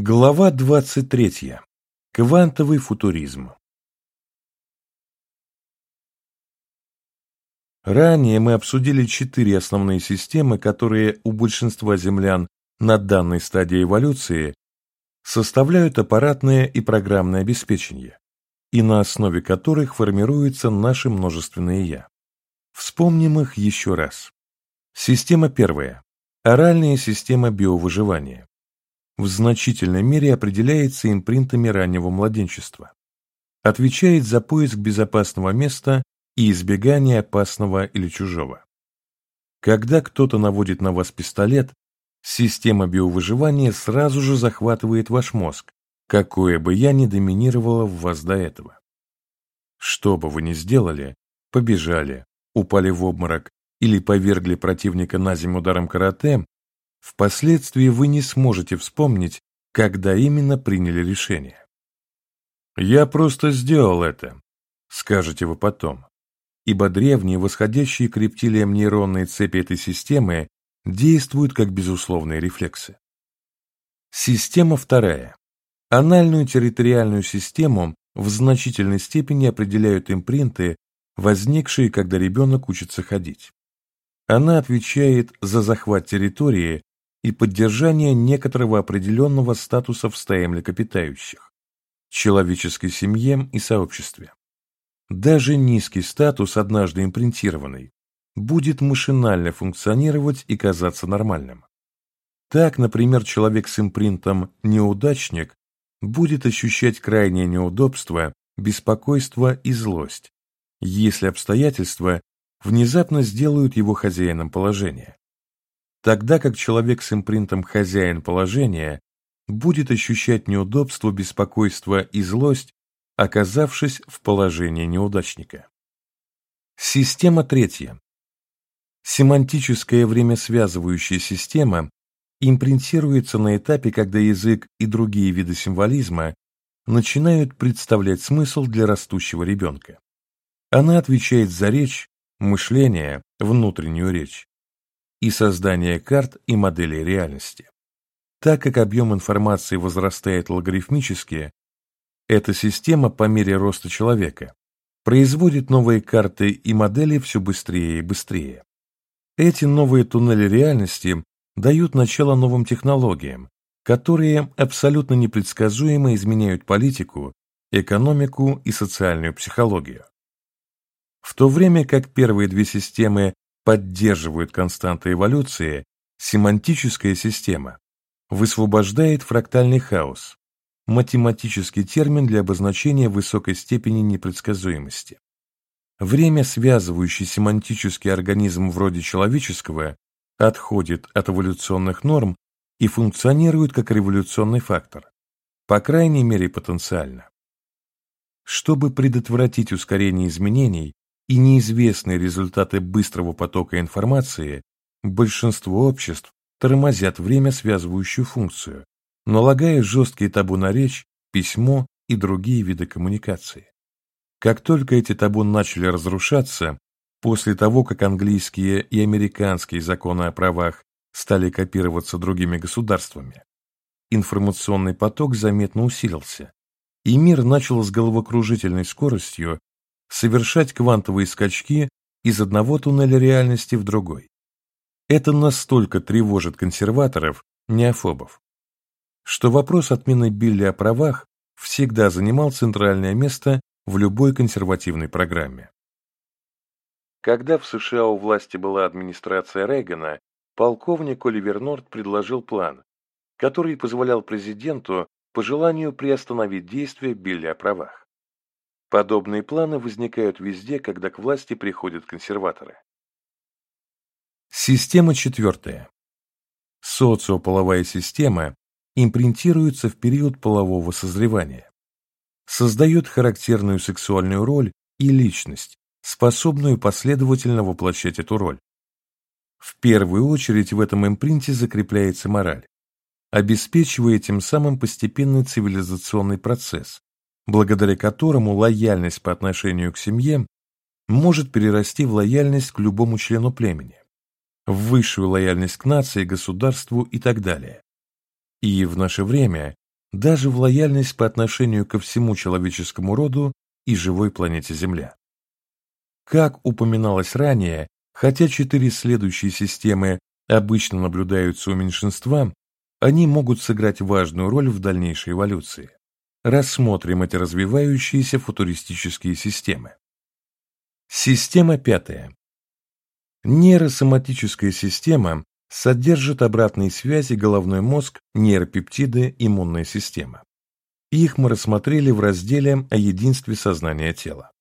Глава 23. Квантовый футуризм. Ранее мы обсудили четыре основные системы, которые у большинства землян на данной стадии эволюции составляют аппаратное и программное обеспечение, и на основе которых формируются наши множественные «я». Вспомним их еще раз. Система первая. Оральная система биовыживания. В значительной мере определяется импринтами раннего младенчества. Отвечает за поиск безопасного места и избегание опасного или чужого. Когда кто-то наводит на вас пистолет, система биовыживания сразу же захватывает ваш мозг, какое бы я ни доминировало в вас до этого. Что бы вы ни сделали, побежали, упали в обморок или повергли противника на землю ударом карате, впоследствии вы не сможете вспомнить, когда именно приняли решение. «Я просто сделал это», — скажете вы потом, ибо древние восходящие к рептилиям нейронные цепи этой системы действуют как безусловные рефлексы. Система вторая. Анальную территориальную систему в значительной степени определяют импринты, возникшие, когда ребенок учится ходить. Она отвечает за захват территории и поддержание некоторого определенного статуса в стае млекопитающих, человеческой семье и сообществе. Даже низкий статус, однажды импринтированный, будет машинально функционировать и казаться нормальным. Так, например, человек с импринтом «неудачник» будет ощущать крайнее неудобство, беспокойство и злость, если обстоятельства внезапно сделают его хозяином положения. Тогда как человек с импринтом «хозяин положения» будет ощущать неудобство, беспокойство и злость, оказавшись в положении неудачника. Система третья. Семантическая времясвязывающая система импринтируется на этапе, когда язык и другие виды символизма начинают представлять смысл для растущего ребенка. Она отвечает за речь, мышление, внутреннюю речь и создание карт и моделей реальности. Так как объем информации возрастает логарифмически, эта система по мере роста человека производит новые карты и модели все быстрее и быстрее. Эти новые туннели реальности дают начало новым технологиям, которые абсолютно непредсказуемо изменяют политику, экономику и социальную психологию. В то время как первые две системы поддерживают константы эволюции, семантическая система высвобождает фрактальный хаос, математический термин для обозначения высокой степени непредсказуемости. Время, связывающий семантический организм вроде человеческого, отходит от эволюционных норм и функционирует как революционный фактор, по крайней мере потенциально. Чтобы предотвратить ускорение изменений, и неизвестные результаты быстрого потока информации, большинство обществ тормозят время связывающую функцию, налагая жесткие табу на речь, письмо и другие виды коммуникации. Как только эти табу начали разрушаться, после того, как английские и американские законы о правах стали копироваться другими государствами, информационный поток заметно усилился, и мир начал с головокружительной скоростью совершать квантовые скачки из одного туннеля реальности в другой. Это настолько тревожит консерваторов, неофобов, что вопрос отмены Билли о правах всегда занимал центральное место в любой консервативной программе. Когда в США у власти была администрация Рейгана, полковник Оливер Норт предложил план, который позволял президенту по желанию приостановить действия Билли о правах. Подобные планы возникают везде, когда к власти приходят консерваторы. Система четвертая. Социополовая система импринтируется в период полового созревания. Создает характерную сексуальную роль и личность, способную последовательно воплощать эту роль. В первую очередь в этом импринте закрепляется мораль, обеспечивая тем самым постепенный цивилизационный процесс, благодаря которому лояльность по отношению к семье может перерасти в лояльность к любому члену племени, в высшую лояльность к нации, государству и так далее. И в наше время даже в лояльность по отношению ко всему человеческому роду и живой планете Земля. Как упоминалось ранее, хотя четыре следующие системы обычно наблюдаются у меньшинства, они могут сыграть важную роль в дальнейшей эволюции. Рассмотрим эти развивающиеся футуристические системы. Система пятая. Нейросоматическая система содержит обратные связи головной мозг, нейропептиды, иммунная система. Их мы рассмотрели в разделе о единстве сознания тела.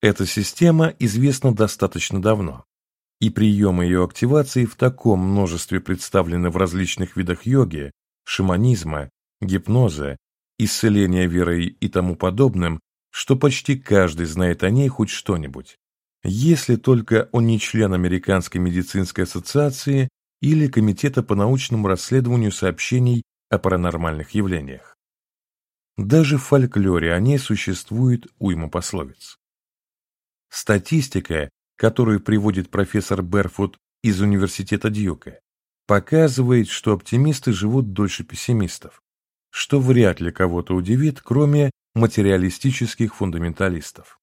Эта система известна достаточно давно, и приемы ее активации в таком множестве представлены в различных видах йоги, шаманизма, гипноза, исцеления верой и тому подобным, что почти каждый знает о ней хоть что-нибудь, если только он не член Американской медицинской ассоциации или Комитета по научному расследованию сообщений о паранормальных явлениях. Даже в фольклоре о ней существует уйма пословиц. Статистика, которую приводит профессор Берфуд из университета Дьюка, показывает, что оптимисты живут дольше пессимистов, что вряд ли кого-то удивит, кроме материалистических фундаменталистов.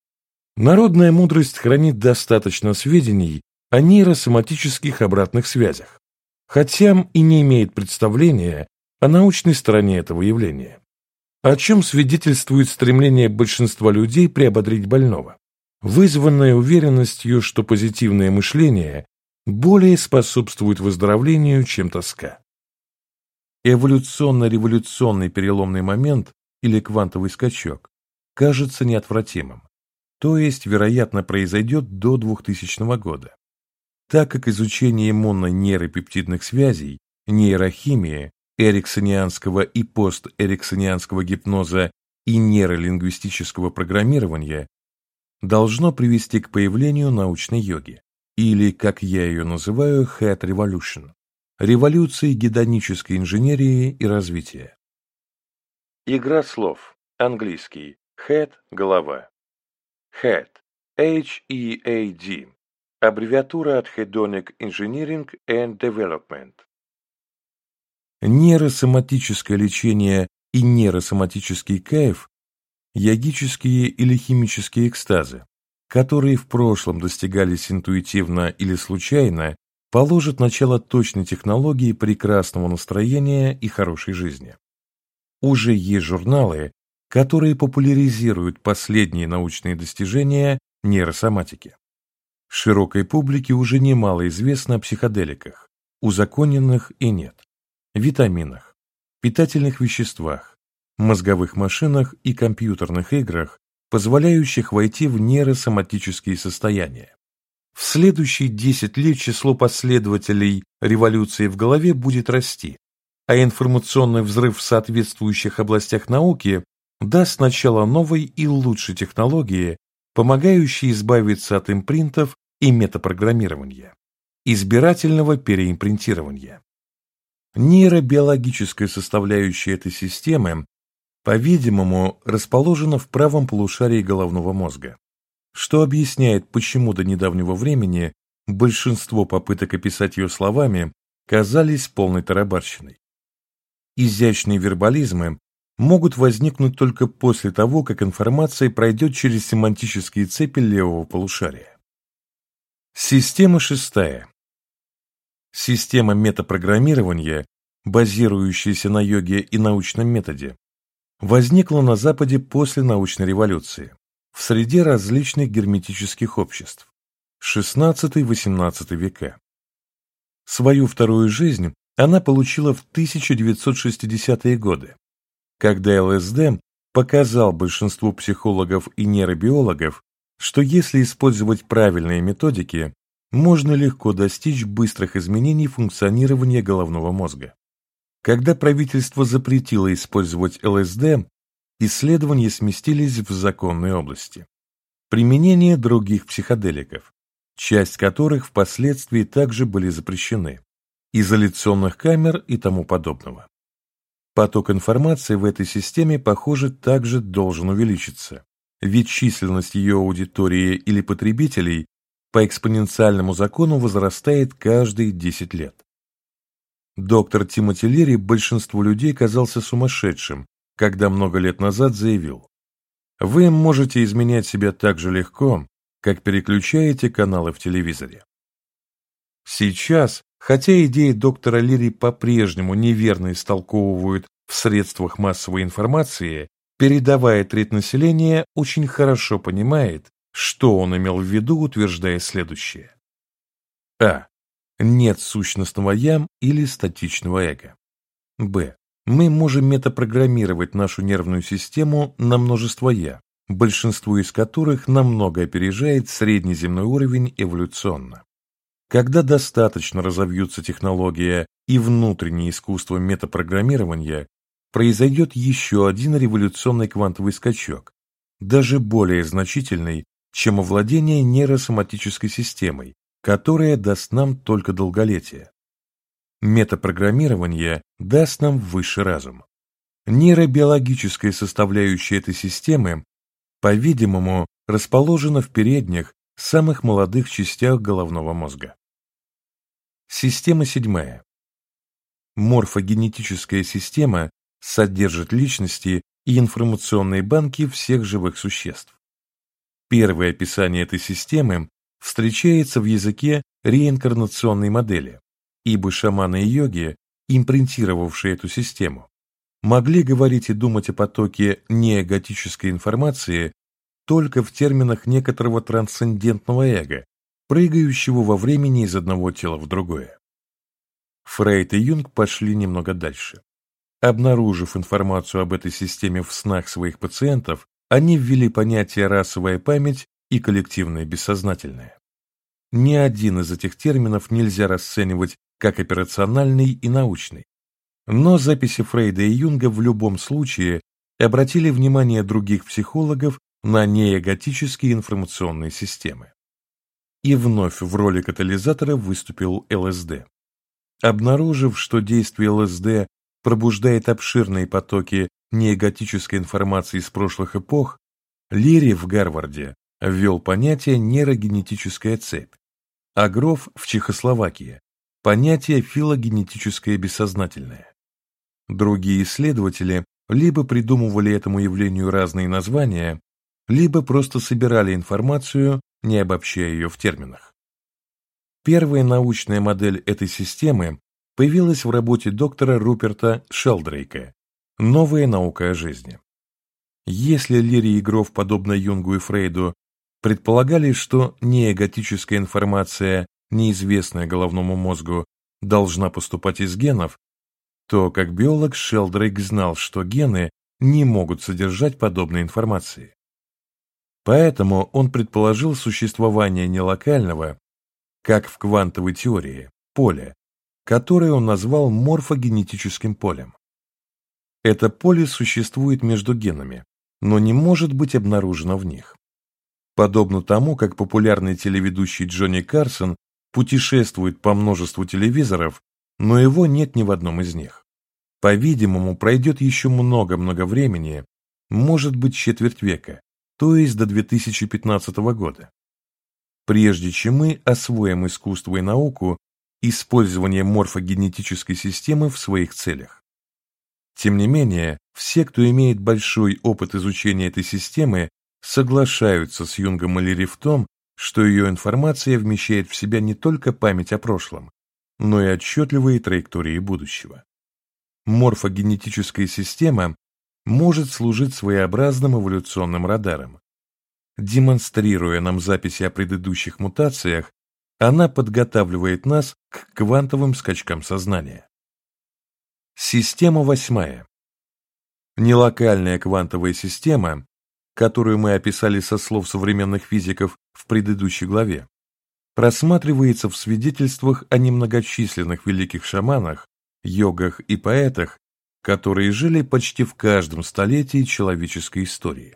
Народная мудрость хранит достаточно сведений о нейросоматических обратных связях, хотя и не имеет представления о научной стороне этого явления. О чем свидетельствует стремление большинства людей приободрить больного? вызванная уверенностью, что позитивное мышление более способствует выздоровлению, чем тоска. Эволюционно-революционный переломный момент или квантовый скачок кажется неотвратимым, то есть, вероятно, произойдет до 2000 года, так как изучение иммунно-нейропептидных связей, нейрохимии, эриксонианского и постериксонианского гипноза и нейролингвистического программирования должно привести к появлению научной йоги, или, как я ее называю, Head Revolution, революции гедонической инженерии и развития. Игра слов. Английский. Head – голова. Head. H-E-A-D. Аббревиатура от Hedonic Engineering and Development. Нейросоматическое лечение и нейросоматический кайф Йогические или химические экстазы, которые в прошлом достигались интуитивно или случайно, положат начало точной технологии прекрасного настроения и хорошей жизни. Уже есть журналы, которые популяризируют последние научные достижения нейросоматики. Широкой публике уже немало известно о психоделиках, узаконенных и нет, витаминах, питательных веществах, мозговых машинах и компьютерных играх, позволяющих войти в нейросоматические состояния. В следующие 10 лет число последователей революции в голове будет расти, а информационный взрыв в соответствующих областях науки даст начало новой и лучшей технологии, помогающей избавиться от импринтов и метапрограммирования, избирательного переимпринтирования. Нейробиологическая составляющая этой системы по-видимому, расположена в правом полушарии головного мозга, что объясняет, почему до недавнего времени большинство попыток описать ее словами казались полной тарабарщиной. Изящные вербализмы могут возникнуть только после того, как информация пройдет через семантические цепи левого полушария. Система шестая. Система метапрограммирования, базирующаяся на йоге и научном методе, возникла на Западе после научной революции, в среде различных герметических обществ, XVI-XVIII века. Свою вторую жизнь она получила в 1960-е годы, когда ЛСД показал большинству психологов и нейробиологов, что если использовать правильные методики, можно легко достичь быстрых изменений функционирования головного мозга. Когда правительство запретило использовать ЛСД, исследования сместились в законные области. Применение других психоделиков, часть которых впоследствии также были запрещены, изоляционных камер и тому подобного. Поток информации в этой системе, похоже, также должен увеличиться, ведь численность ее аудитории или потребителей по экспоненциальному закону возрастает каждые 10 лет. Доктор Тимоти Лири большинству людей казался сумасшедшим, когда много лет назад заявил, «Вы можете изменять себя так же легко, как переключаете каналы в телевизоре». Сейчас, хотя идеи доктора Лири по-прежнему неверно истолковывают в средствах массовой информации, передавая треть населения очень хорошо понимает, что он имел в виду, утверждая следующее. А. Нет сущностного «я» или статичного эго. Б. Мы можем метапрограммировать нашу нервную систему на множество «я», большинство из которых намного опережает средний земной уровень эволюционно. Когда достаточно разовьются технология и внутреннее искусство метапрограммирования, произойдет еще один революционный квантовый скачок, даже более значительный, чем овладение нейросоматической системой, которая даст нам только долголетие. Метапрограммирование даст нам высший разум. Нейробиологическая составляющая этой системы, по-видимому, расположена в передних, самых молодых частях головного мозга. Система седьмая. Морфогенетическая система содержит личности и информационные банки всех живых существ. Первое описание этой системы встречается в языке реинкарнационной модели, ибо шаманы и йоги, импринтировавшие эту систему, могли говорить и думать о потоке неэготической информации только в терминах некоторого трансцендентного эго, прыгающего во времени из одного тела в другое. Фрейд и Юнг пошли немного дальше. Обнаружив информацию об этой системе в снах своих пациентов, они ввели понятие «расовая память» и коллективное бессознательное. Ни один из этих терминов нельзя расценивать как операциональный и научный. Но записи Фрейда и Юнга в любом случае обратили внимание других психологов на неэготические информационные системы. И вновь в роли катализатора выступил ЛСД. Обнаружив, что действие ЛСД пробуждает обширные потоки неэготической информации из прошлых эпох, Лири в Гарварде ввел понятие нейрогенетическая цепь, а Гроф в Чехословакии – понятие филогенетическое бессознательное. Другие исследователи либо придумывали этому явлению разные названия, либо просто собирали информацию, не обобщая ее в терминах. Первая научная модель этой системы появилась в работе доктора Руперта Шелдрейка «Новая наука о жизни». Если Лири и Гроф, подобно Юнгу и Фрейду, предполагали, что неэготическая информация, неизвестная головному мозгу, должна поступать из генов, то как биолог Шелдрейк знал, что гены не могут содержать подобной информации. Поэтому он предположил существование нелокального, как в квантовой теории, поля, которое он назвал морфогенетическим полем. Это поле существует между генами, но не может быть обнаружено в них. Подобно тому, как популярный телеведущий Джонни Карсон путешествует по множеству телевизоров, но его нет ни в одном из них. По-видимому, пройдет еще много-много времени, может быть четверть века, то есть до 2015 года. Прежде чем мы освоим искусство и науку, использование морфогенетической системы в своих целях. Тем не менее, все, кто имеет большой опыт изучения этой системы, соглашаются с Юнгом и Лири в том, что ее информация вмещает в себя не только память о прошлом, но и отчетливые траектории будущего. Морфогенетическая система может служить своеобразным эволюционным радаром. Демонстрируя нам записи о предыдущих мутациях, она подготавливает нас к квантовым скачкам сознания. Система восьмая. Нелокальная квантовая система которую мы описали со слов современных физиков в предыдущей главе, просматривается в свидетельствах о немногочисленных великих шаманах, йогах и поэтах, которые жили почти в каждом столетии человеческой истории.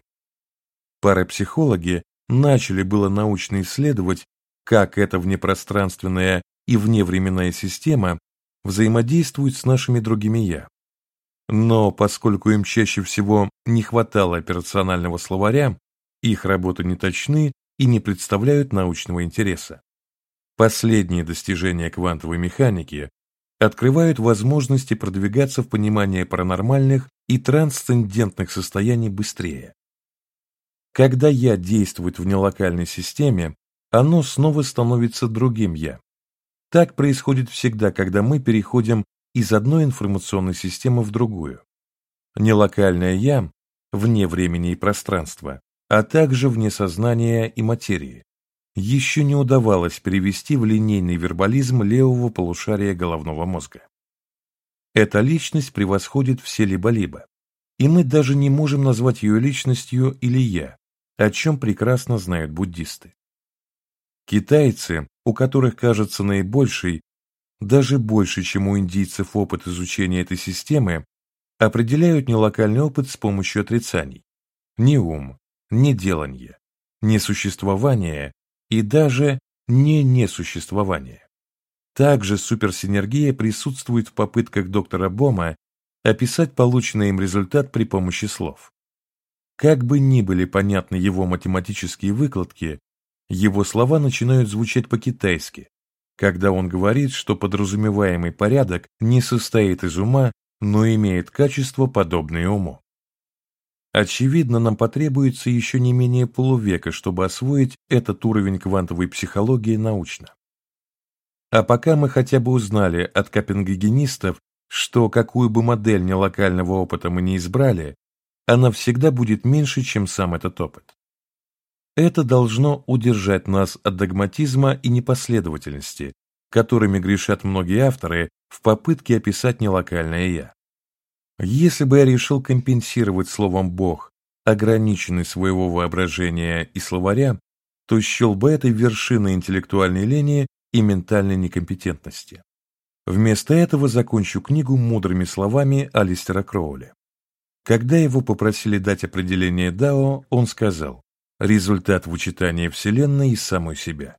Парапсихологи начали было научно исследовать, как эта внепространственная и вневременная система взаимодействует с нашими другими «я», но поскольку им чаще всего не хватало операционального словаря, их работы не точны и не представляют научного интереса. Последние достижения квантовой механики открывают возможности продвигаться в понимании паранормальных и трансцендентных состояний быстрее. Когда «я» действует в нелокальной системе, оно снова становится другим «я». Так происходит всегда, когда мы переходим из одной информационной системы в другую. Нелокальное «я» вне времени и пространства, а также вне сознания и материи, еще не удавалось перевести в линейный вербализм левого полушария головного мозга. Эта личность превосходит все либо-либо, и мы даже не можем назвать ее личностью или «я», о чем прекрасно знают буддисты. Китайцы, у которых кажется наибольший, даже больше, чем у индийцев опыт изучения этой системы, определяют нелокальный опыт с помощью отрицаний. Ни ум, ни деланье, ни существование и даже не несуществование. Также суперсинергия присутствует в попытках доктора Бома описать полученный им результат при помощи слов. Как бы ни были понятны его математические выкладки, его слова начинают звучать по-китайски, когда он говорит, что подразумеваемый порядок не состоит из ума, но имеет качество, подобное уму. Очевидно, нам потребуется еще не менее полувека, чтобы освоить этот уровень квантовой психологии научно. А пока мы хотя бы узнали от копенгагенистов, что какую бы модель нелокального опыта мы не избрали, она всегда будет меньше, чем сам этот опыт. Это должно удержать нас от догматизма и непоследовательности, которыми грешат многие авторы в попытке описать нелокальное «я». Если бы я решил компенсировать словом «бог» ограниченность своего воображения и словаря, то счел бы это вершиной интеллектуальной лени и ментальной некомпетентности. Вместо этого закончу книгу мудрыми словами Алистера Кроули. Когда его попросили дать определение Дао, он сказал «результат вычитания Вселенной из самой себя».